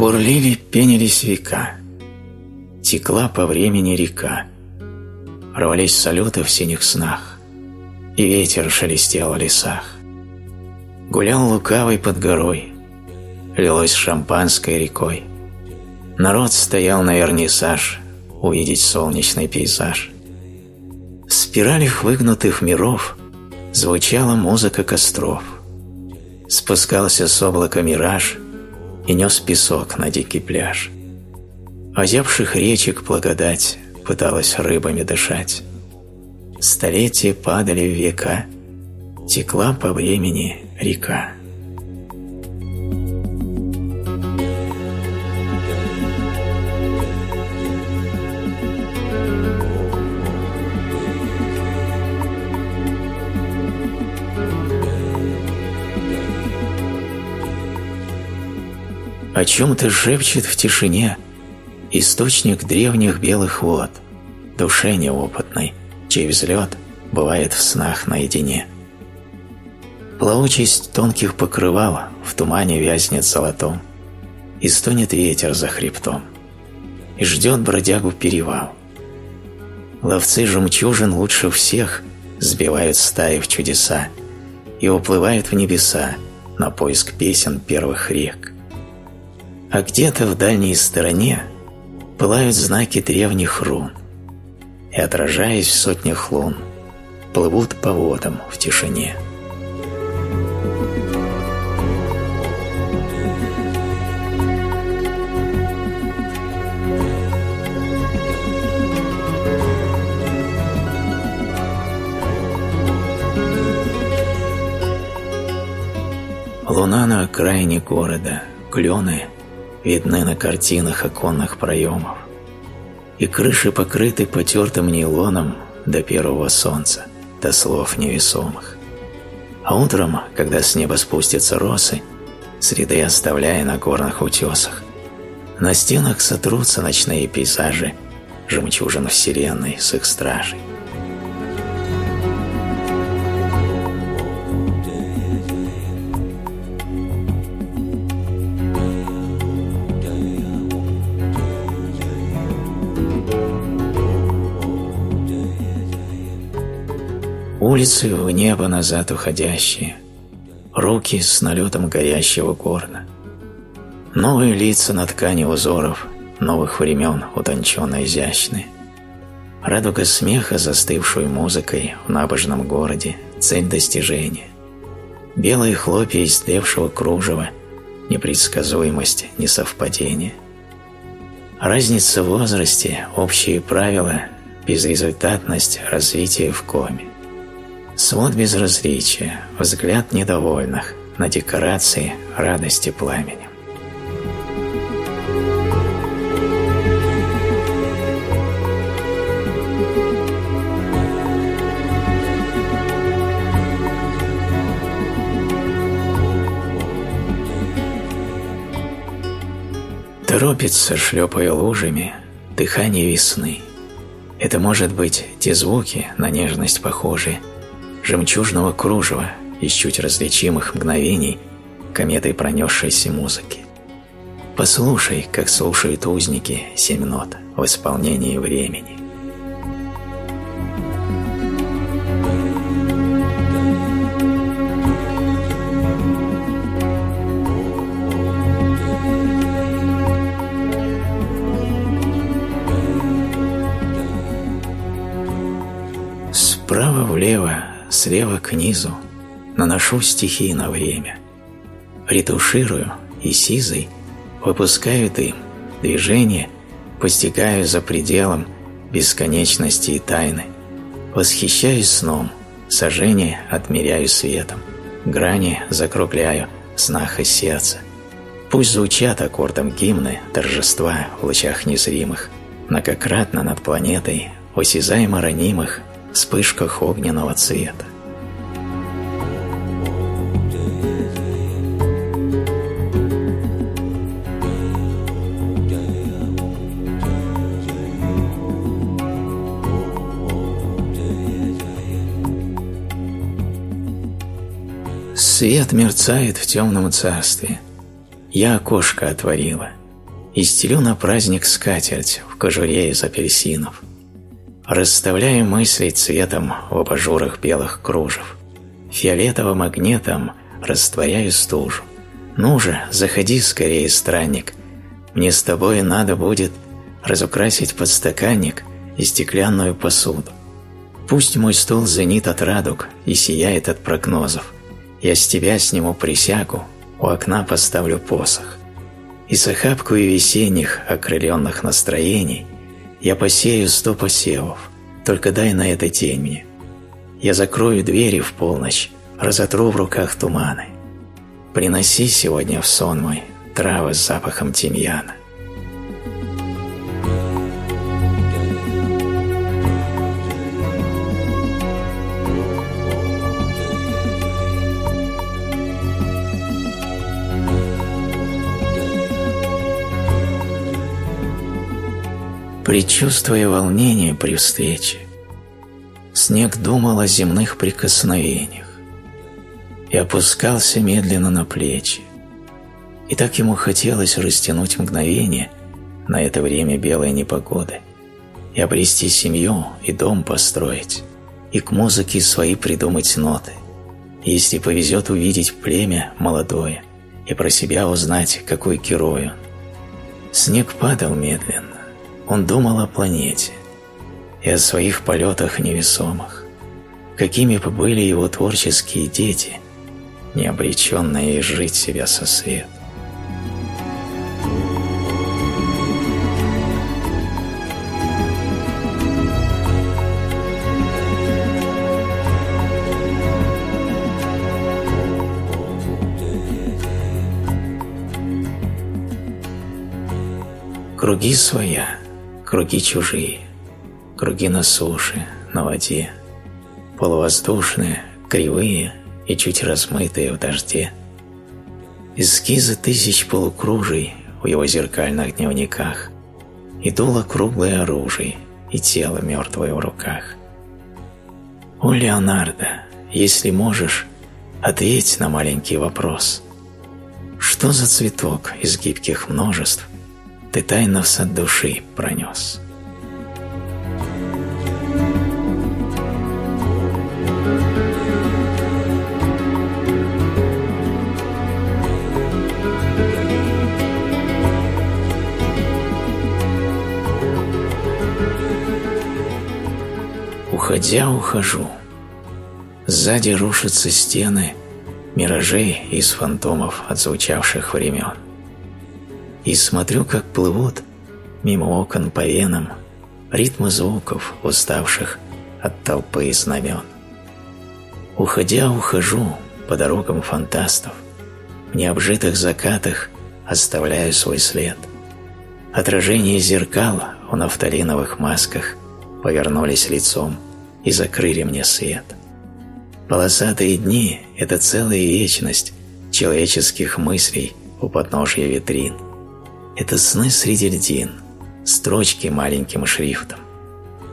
Бурлили, пенились века, Текла по времени река, Рвались салюты в синих снах, И ветер шелестел в лесах. Гулял лукавый под горой, Лилось шампанской рекой. Народ стоял на вернисаж Увидеть солнечный пейзаж. В спиралях выгнутых миров Звучала музыка костров. Спускался с облака мираж И нес песок на дикий пляж. Озябших речек благодать Пыталась рыбами дышать. Столетия падали в века, Текла по времени река. О чем-то шепчет в тишине Источник древних белых вод, Душе неопытной, чей взлет Бывает в снах наедине. Плавучесть тонких покрывал В тумане вязнет золотом, И стонет ветер за хребтом, И ждет бродягу перевал. Ловцы жемчужин лучше всех Сбивают стаи в чудеса И уплывают в небеса На поиск песен первых рек. А где-то в дальней стороне пылают знаки древних рун, и, отражаясь в сотнях лун, плывут по водам в тишине. Луна на окраине города, клены — видны на картинах оконных проемов, и крыши покрыты потертым нейлоном до первого солнца, до слов невесомых. А утром, когда с неба спустятся росы, среды оставляя на горных утесах, на стенах сотрутся ночные пейзажи жемчужин вселенной с их стражей. Улицы в небо назад уходящие, руки с налетом горящего горна. Новые лица на ткани узоров новых времен утонченно изящные. Радуга смеха, застывшую музыкой в набожном городе, цель достижения. Белые хлопья истлевшего кружева, непредсказуемость, несовпадение. Разница в возрасте, общие правила, безрезультатность развития в коме. Свод безразличия, взгляд недовольных на декорации радости пламенем. Торопится, шлепая лужами, дыхание весны. Это может быть те звуки, на нежность похожие, жемчужного кружева из чуть различимых мгновений кометой пронесшейся музыки. Послушай, как слушают узники семь нот в исполнении времени. Слева к низу наношу стихи на время. Ретуширую и сизой выпускаю дым, движение постигаю за пределом бесконечности и тайны. Восхищаюсь сном, сожжение отмеряю светом, грани закругляю снах и сердца. Пусть звучат аккордом гимны торжества в лучах незримых, многократно над планетой, осязаемо ранимых вспышках огненного цвета. Свет мерцает в темном царстве. Я окошко отворила, и стелю на праздник скатерть в кожуре из апельсинов. Расставляю мысли цветом в абажурах белых кружев. Фиолетовым магнетом растворяю стужу. Ну же, заходи скорее, странник. Мне с тобой надо будет разукрасить подстаканник и стеклянную посуду. Пусть мой стол зенит от радуг и сияет от прогнозов. Я с тебя сниму присягу, у окна поставлю посох. И с охапкой весенних, окрыленных настроений я посею сто посевов, только дай на это тень мне. Я закрою двери в полночь, разотру в руках туманы. Приноси сегодня в сон мой травы с запахом тимьяна. Предчувствуя волнение при встрече, снег думал о земных прикосновениях и опускался медленно на плечи. И так ему хотелось растянуть мгновение на это время белой непогоды и обрести семью и дом построить, и к музыке свои придумать ноты, если повезет увидеть племя молодое и про себя узнать, какой герой он. Снег падал медленно, он думал о планете и о своих полетах невесомых, какими бы были его творческие дети, не обреченные жить себя со свет. Круги своя – круги чужие, круги на суше, на воде, полувоздушные, кривые и чуть размытые в дожде. Эскизы тысяч полукружий в его зеркальных дневниках и дуло круглое оружие и тело мертвое в руках. О, Леонардо, если можешь, ответь на маленький вопрос. Что за цветок из гибких множеств ты тайно в сад души пронес. Уходя, ухожу. Сзади рушатся стены миражей из фантомов отзвучавших времен и смотрю, как плывут мимо окон по венам ритмы звуков, уставших от толпы и знамен. Уходя, ухожу по дорогам фантастов, в необжитых закатах оставляю свой след. Отражение зеркала в нафталиновых масках повернулись лицом и закрыли мне свет. Полосатые дни – это целая вечность человеческих мыслей у подножья витрин – это сны среди льдин, строчки маленьким шрифтом.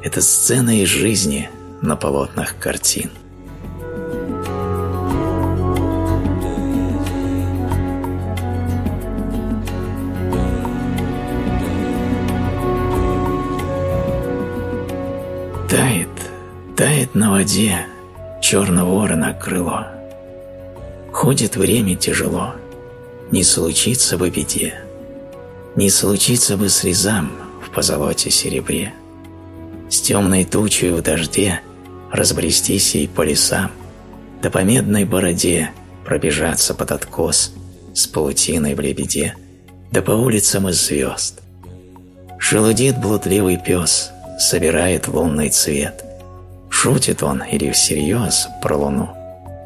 Это сцена из жизни на полотнах картин. Тает, тает на воде черного ворона крыло. Ходит время тяжело, не случится бы беде не случится бы слезам в позолоте серебре. С темной тучей в дожде разбрестись ей по лесам, да по медной бороде пробежаться под откос с паутиной в лебеде, да по улицам из звезд. Шелудит блудливый пес, собирает лунный цвет. Шутит он или всерьез про луну,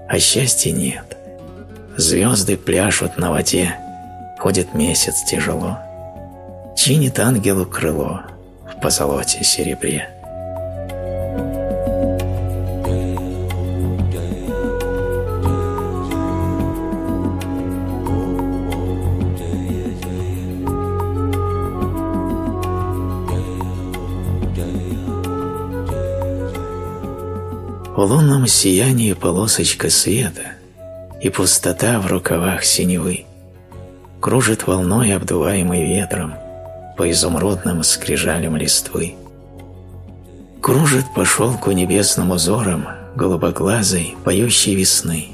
а счастья нет. Звезды пляшут на воде, ходит месяц тяжело чинит ангелу крыло в позолоте серебре. В лунном сиянии полосочка света и пустота в рукавах синевы кружит волной, обдуваемой ветром, по изумрудным скрижалям листвы. Кружит по шелку небесным узором голубоглазой, поющей весны.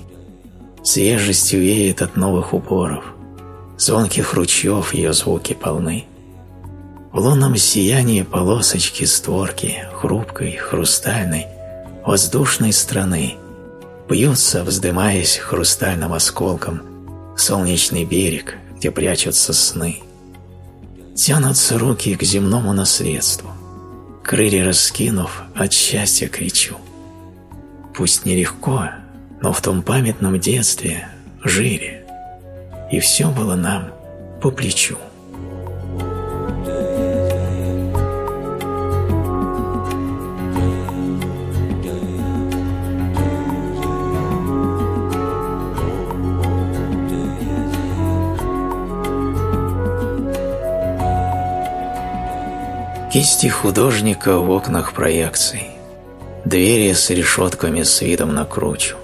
Свежестью веет от новых упоров, звонких ручьев ее звуки полны. В лунном сиянии полосочки створки, хрупкой, хрустальной, воздушной страны, бьются, вздымаясь хрустальным осколком, солнечный берег, где прячутся сны. Тянутся руки к земному наследству, крылья раскинув, от счастья кричу. Пусть нелегко, но в том памятном детстве жили, и все было нам по плечу. Кисти художника в окнах проекций, двери с решетками с видом на кручу,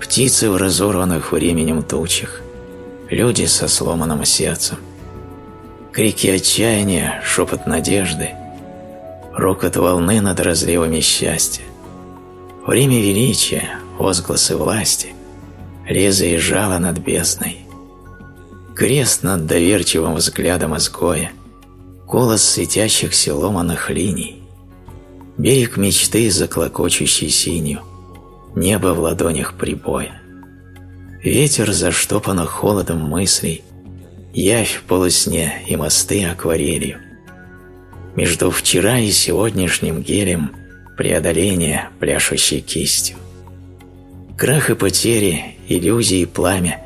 птицы в разорванных временем тучах, люди со сломанным сердцем, крики отчаяния, шепот надежды, рокот волны над разливами счастья, время величия, возгласы власти, лезвие жало над бездной, крест над доверчивым взглядом изгоя – голос светящихся ломаных линий, берег мечты, заклокочущий синю, небо в ладонях прибоя, ветер заштопанных холодом мыслей, явь в полусне и мосты акварелью. Между вчера и сегодняшним гелем преодоление, пляшущей кистью. Крах и потери, иллюзии и пламя,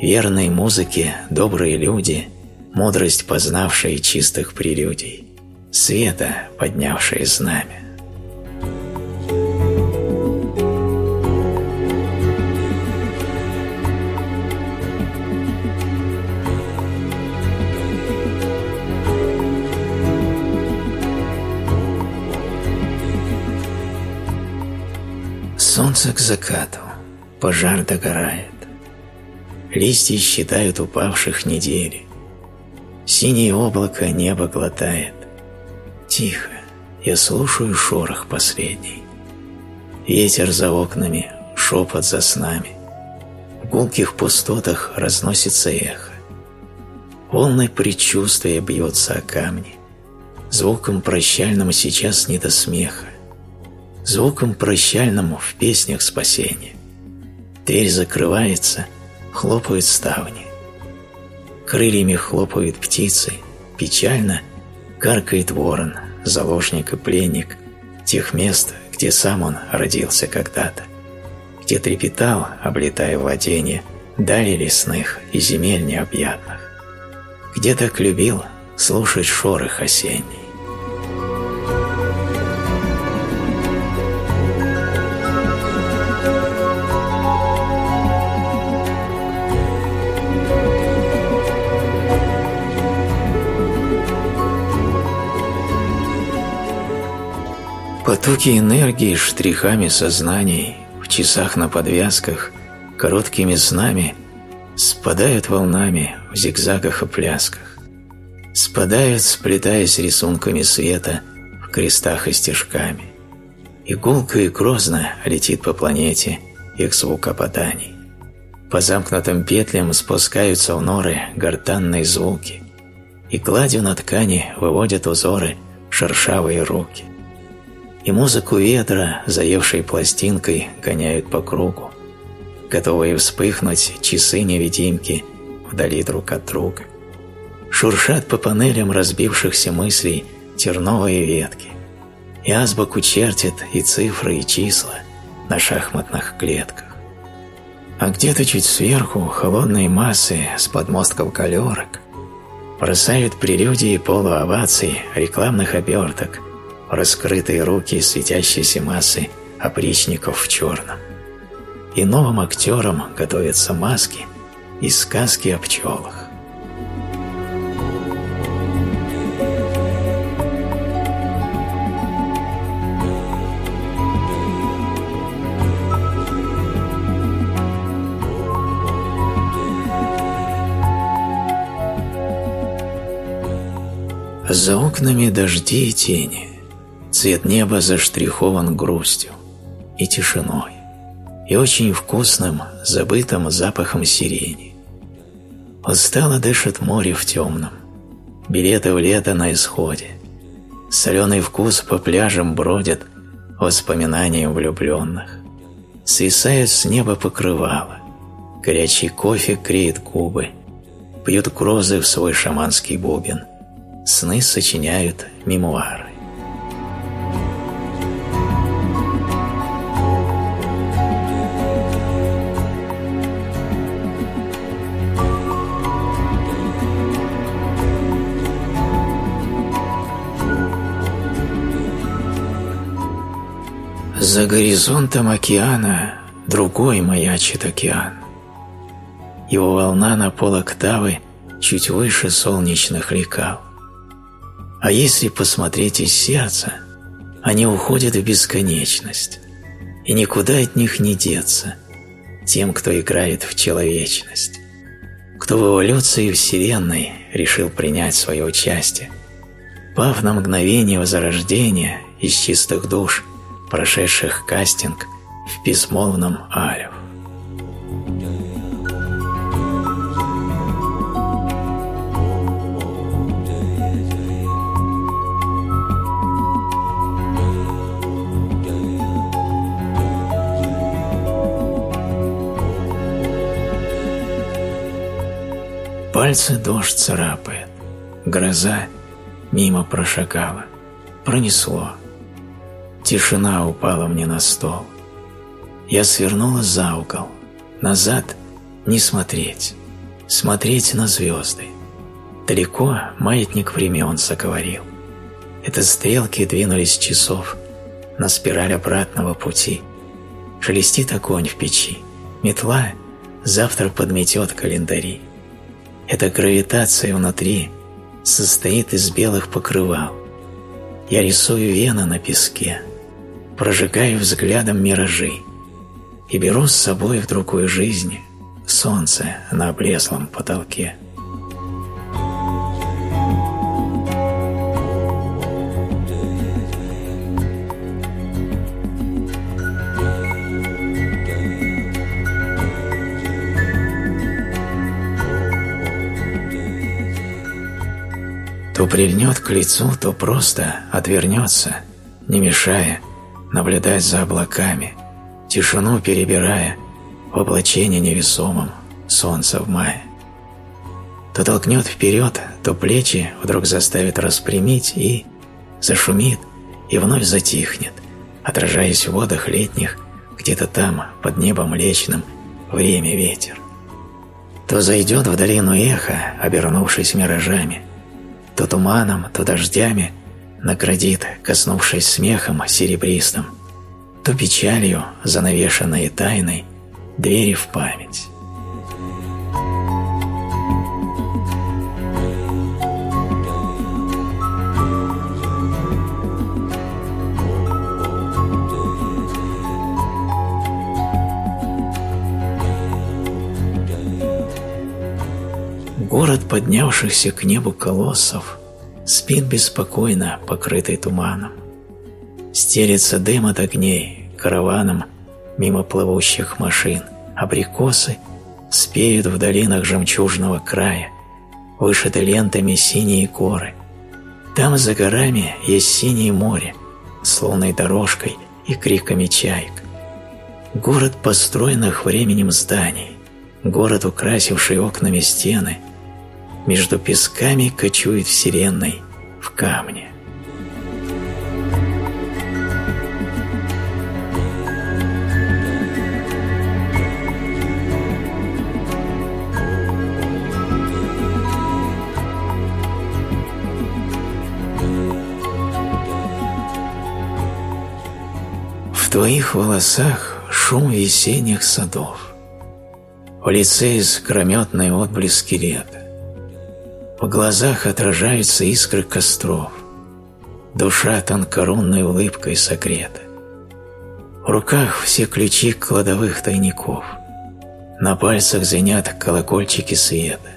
верной музыке, добрые люди — мудрость, познавшая чистых прелюдий, света, поднявшая знамя. Солнце к закату, пожар догорает. Листья считают упавших недели. Синее облако небо глотает. Тихо, я слушаю шорох последний. Ветер за окнами, шепот за снами. В гулких пустотах разносится эхо. Волны предчувствия бьются о камни. Звуком прощальным сейчас не до смеха. Звуком прощальному в песнях спасения. Дверь закрывается, хлопают ставни. Крыльями хлопают птицы, печально каркает ворон, заложник и пленник тех мест, где сам он родился когда-то, где трепетал, облетая владения, дали лесных и земель необъятных, где так любил слушать шорох осенний. Потоки энергии штрихами сознаний в часах на подвязках, короткими снами спадают волнами в зигзагах и плясках. Спадают, сплетаясь рисунками света в крестах и стежками. И гулко и грозно летит по планете их звукоподаний. По замкнутым петлям спускаются в норы гортанные звуки, и гладью на ткани выводят узоры шершавые руки и музыку ветра, заевшей пластинкой, гоняют по кругу, готовые вспыхнуть часы-невидимки вдали друг от друга. Шуршат по панелям разбившихся мыслей терновые ветки, и азбуку чертят и цифры, и числа на шахматных клетках. А где-то чуть сверху холодные массы с подмостков галерок бросают прелюдии полуоваций рекламных оберток – раскрытые руки светящейся массы опричников в черном. И новым актерам готовятся маски из сказки о пчелах. За окнами дожди и тени, цвет неба заштрихован грустью и тишиной, и очень вкусным, забытым запахом сирени. Устало дышит море в темном, билеты в лето на исходе, соленый вкус по пляжам бродит воспоминаниям влюбленных. Свисает с неба покрывало, горячий кофе креет губы, пьют грозы в свой шаманский бубен, сны сочиняют мемуары. За горизонтом океана другой маячит океан. Его волна на полоктавы чуть выше солнечных лекал. А если посмотреть из сердца, они уходят в бесконечность, и никуда от них не деться тем, кто играет в человечность, кто в эволюции Вселенной решил принять свое участие, пав на мгновение возрождения из чистых душ, прошедших кастинг в безмолвном Алев. Пальцы дождь царапает, гроза мимо прошагала, пронесло. Тишина упала мне на стол. Я свернула за угол, назад не смотреть, смотреть на звезды. Далеко маятник времен заговорил. Это стрелки двинулись часов на спираль обратного пути. Шелестит огонь в печи, метла завтра подметет календари. Эта гравитация внутри состоит из белых покрывал. Я рисую вены на песке, прожигаю взглядом миражи и беру с собой в другую жизнь солнце на облезлом потолке. то прильнет к лицу, то просто отвернется, не мешая, наблюдать за облаками, тишину перебирая в облачении невесомом солнца в мае. То толкнет вперед, то плечи вдруг заставит распрямить и зашумит, и вновь затихнет, отражаясь в водах летних, где-то там, под небом млечным, время ветер. То зайдет в долину эхо, обернувшись миражами, то туманом, то дождями наградит, коснувшись смехом серебристым, то печалью, занавешенной тайной, двери в память. Город поднявшихся к небу колоссов спит беспокойно, покрытый туманом. Стелится дым от огней караваном мимо плывущих машин, абрикосы спеют в долинах жемчужного края, вышиты лентами синие горы. Там за горами есть синее море с лунной дорожкой и криками чаек. Город построенных временем зданий, город, украсивший окнами стены – между песками кочует вселенной в камне. В твоих волосах шум весенних садов, В лице искрометный отблеск лета. В глазах отражаются искры костров. Душа тонкорунной улыбкой согрета. В руках все ключи кладовых тайников. На пальцах звенят колокольчики света.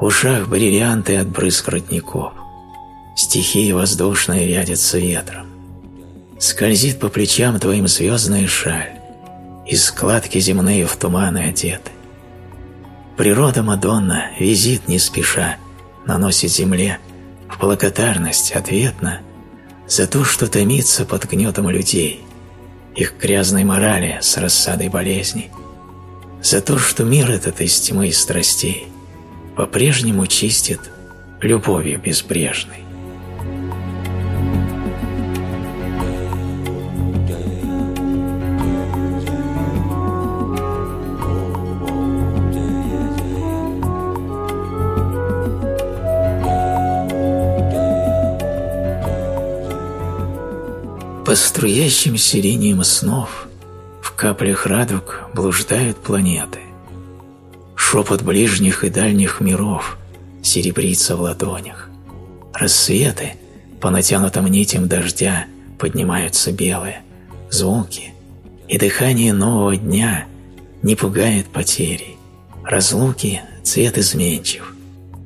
В ушах бриллианты от брызг родников. стихии воздушные рядятся ветром. Скользит по плечам твоим звездная шаль, и складки земные в туманы одеты. Природа Мадонна визит не спеша, наносит земле в благодарность ответно за то, что томится под гнетом людей, их грязной морали с рассадой болезней, за то, что мир этот из тьмы и страстей по-прежнему чистит любовью безбрежной. По струящимся линиям снов в каплях радуг блуждают планеты. Шепот ближних и дальних миров серебрится в ладонях. Рассветы по натянутым нитям дождя поднимаются белые. Звуки и дыхание нового дня не пугает потери. Разлуки цвет изменчив.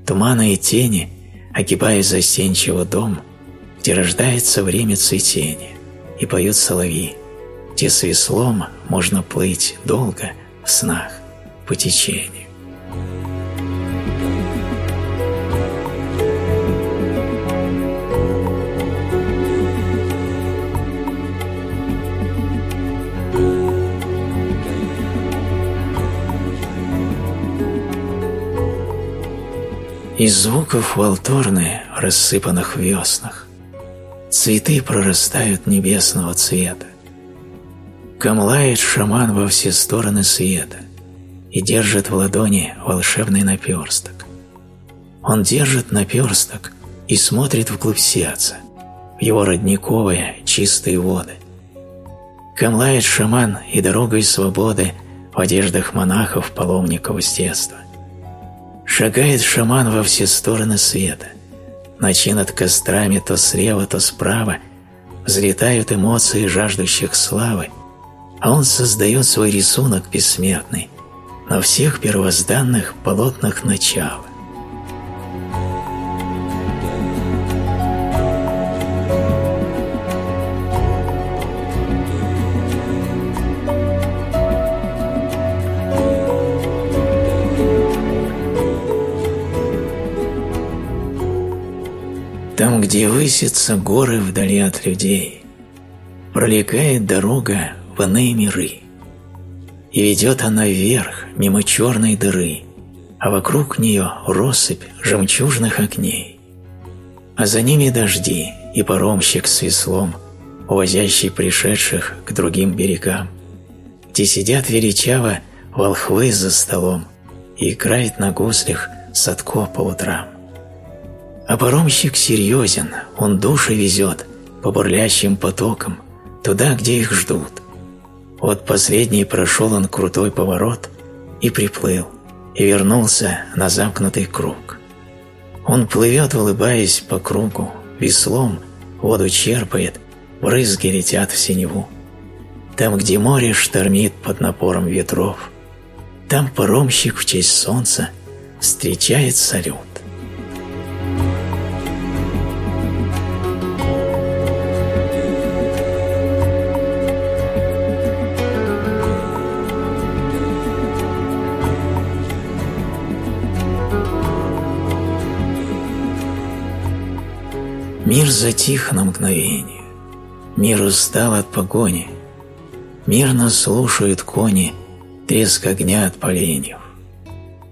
Туманы и тени, огибая застенчиво дом, где рождается время цветения и поют соловьи, где с веслом можно плыть долго в снах по течению. Из звуков волторны, рассыпанных в веснах, Цветы прорастают небесного цвета. Камлает шаман во все стороны света и держит в ладони волшебный наперсток. Он держит наперсток и смотрит вглубь сердца, в его родниковые чистые воды. Камлает шаман и дорогой свободы в одеждах монахов, паломников с детства. Шагает шаман во все стороны света – Ночи над кострами то слева, то справа. Взлетают эмоции жаждущих славы, а он создает свой рисунок бессмертный. На всех первозданных полотнах начала. Где высятся горы вдали от людей, пролегает дорога в иные миры. И ведет она вверх, мимо черной дыры, а вокруг нее россыпь жемчужных огней. А за ними дожди и паромщик с веслом, увозящий пришедших к другим берегам, где сидят величаво волхвы за столом и играет на гуслях Садко по утрам. А паромщик серьезен, он души везет по бурлящим потокам, туда, где их ждут. Вот последний прошел он крутой поворот и приплыл, и вернулся на замкнутый круг. Он плывет, улыбаясь по кругу, веслом воду черпает, брызги летят в синеву. Там, где море штормит под напором ветров, там паромщик в честь солнца встречает салют. Мир затих на мгновение, мир устал от погони, мирно слушают кони треск огня от поленьев.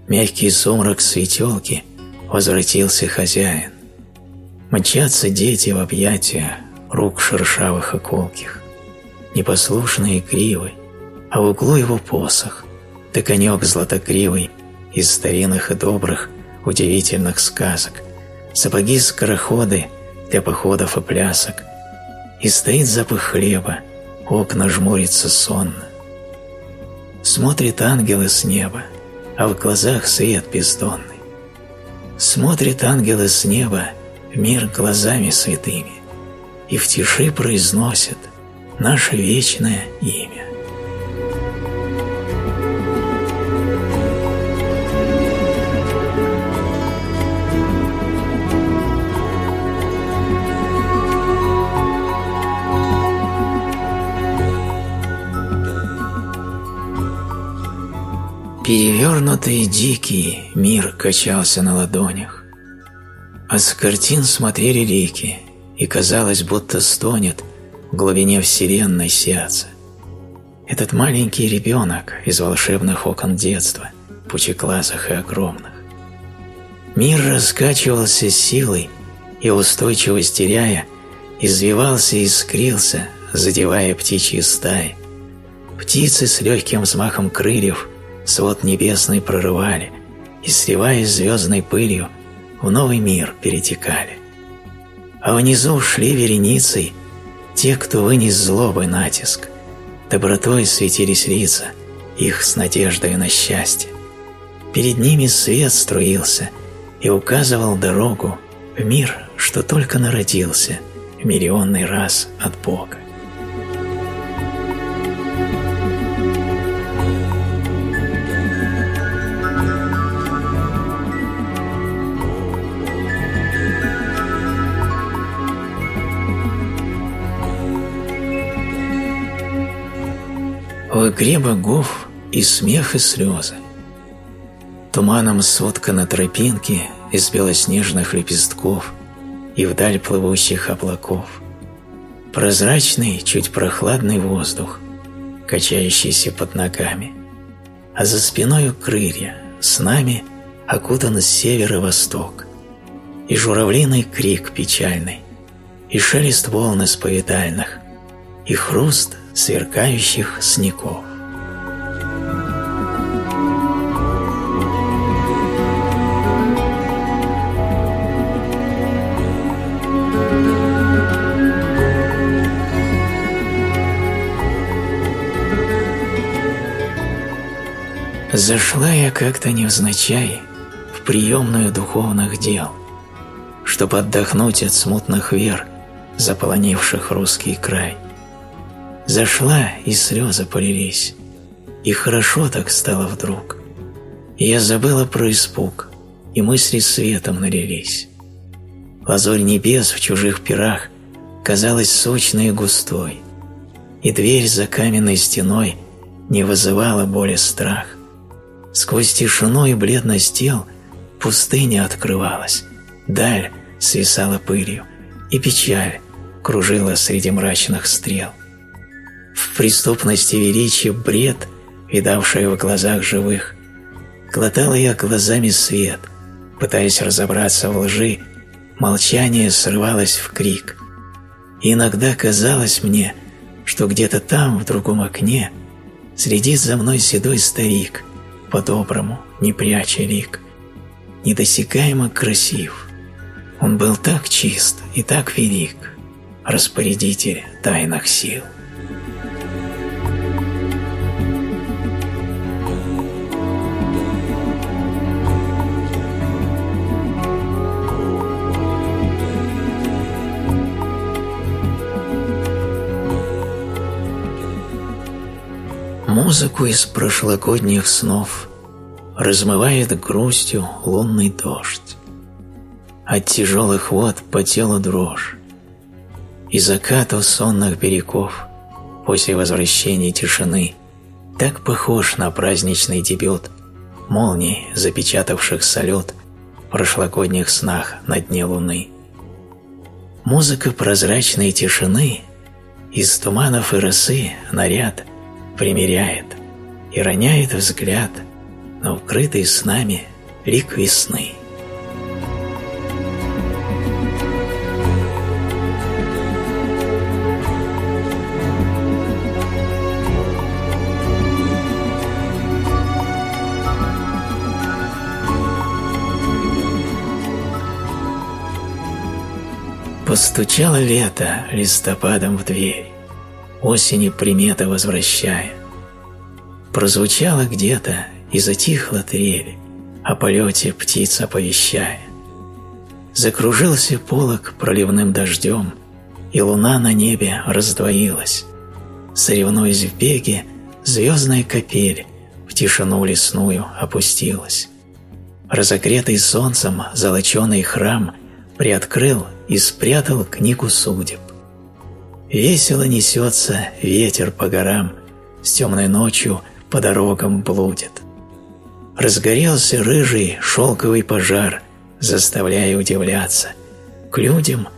Мягкий сумрак светелки возвратился хозяин. Мчатся дети в объятия рук шершавых и колких, непослушные кривы, а в углу его посох, да конек златокривый из старинных и добрых удивительных сказок, сапоги-скороходы — для походов и плясок, и стоит запах хлеба, окна жмурится сонно. Смотрит ангелы с неба, а в глазах свет бездонный. Смотрит ангелы с неба мир глазами святыми и в тиши произносят наше вечное имя. Перевернутый дикий мир качался на ладонях, а с картин смотрели реки, и казалось, будто стонет в глубине вселенной сердце. Этот маленький ребенок из волшебных окон детства, пучеглазых и огромных. Мир раскачивался силой и устойчивость теряя, извивался и искрился, задевая птичьи стаи. Птицы с легким взмахом крыльев свод небесный прорывали и, сливаясь звездной пылью, в новый мир перетекали. А внизу шли вереницей те, кто вынес злобы натиск, добротой светились лица, их с надеждой на счастье. Перед ними свет струился и указывал дорогу в мир, что только народился миллионный раз от Бога. В игре богов и смех, и слезы. Туманом соткана тропинки из белоснежных лепестков и вдаль плывущих облаков. Прозрачный, чуть прохладный воздух, качающийся под ногами, а за спиной крылья, с нами окутан с севера восток, и журавлиный крик печальный, и шелест волн исповедальных, и хруст сверкающих снегов. Зашла я как-то невзначай в приемную духовных дел, чтобы отдохнуть от смутных вер, заполонивших русский край. Зашла, и слезы полились. И хорошо так стало вдруг. И я забыла про испуг, и мысли светом налились. Лазурь небес в чужих пирах казалась сочной и густой, и дверь за каменной стеной не вызывала боли страх. Сквозь тишину и бледность тел пустыня открывалась, даль свисала пылью, и печаль кружила среди мрачных стрел. В преступности величия бред, видавший в глазах живых. Глотала я глазами свет, пытаясь разобраться в лжи, молчание срывалось в крик. И иногда казалось мне, что где-то там, в другом окне, следит за мной седой старик, по-доброму, не пряча лик, недосягаемо красив. Он был так чист и так велик, распорядитель тайных сил. Музыку из прошлогодних снов размывает грустью лунный дождь. От тяжелых вод по телу дрожь. И закат у сонных берегов после возвращения тишины так похож на праздничный дебют молний, запечатавших салют в прошлогодних снах на дне луны. Музыка прозрачной тишины из туманов и росы наряд примеряет и роняет взгляд на укрытый с нами лик весны. Постучало лето листопадом в дверь осени примета возвращая. Прозвучало где-то и затихла трель, о полете птиц оповещая. Закружился полог проливным дождем, и луна на небе раздвоилась. Соревнуясь в беге, звездная капель в тишину лесную опустилась. Разогретый солнцем золоченый храм приоткрыл и спрятал книгу судеб. Весело несется ветер по горам, с темной ночью по дорогам блудит. Разгорелся рыжий шелковый пожар, заставляя удивляться. К людям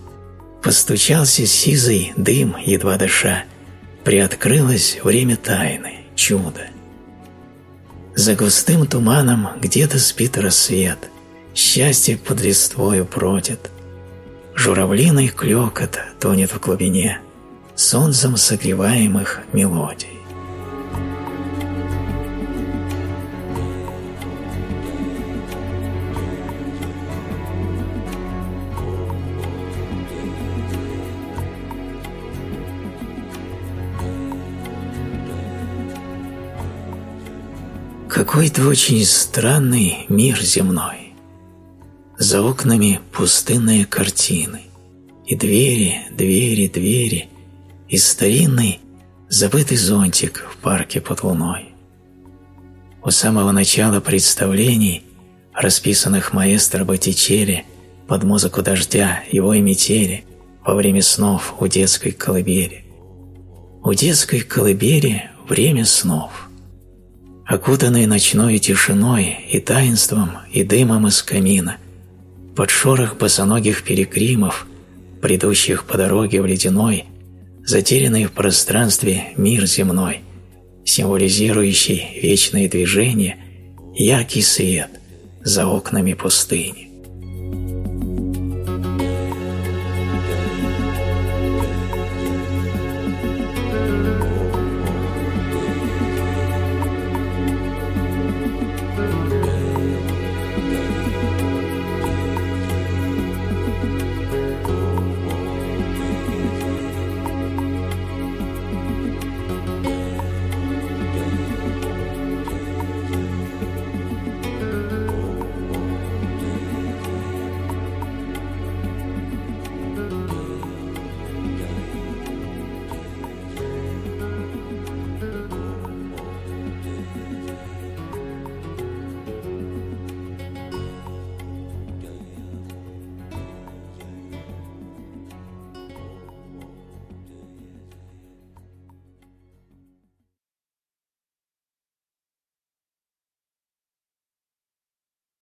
постучался сизый дым, едва дыша. Приоткрылось время тайны, чудо. За густым туманом где-то спит рассвет, Счастье под листвою бродит. Журавлиный клёкот тонет в глубине Солнцем согреваемых мелодий. Какой-то очень странный мир земной. За окнами пустынные картины. И двери, двери, двери. И старинный, забытый зонтик в парке под луной. У самого начала представлений, расписанных маэстро Боттичелли под музыку дождя, его и метели, во время снов у детской колыбели. У детской колыбели время снов – окутанный ночной тишиной и таинством, и дымом из камина, под шорох босоногих перекримов, бредущих по дороге в ледяной, затерянный в пространстве мир земной, символизирующий вечное движение, яркий свет за окнами пустыни.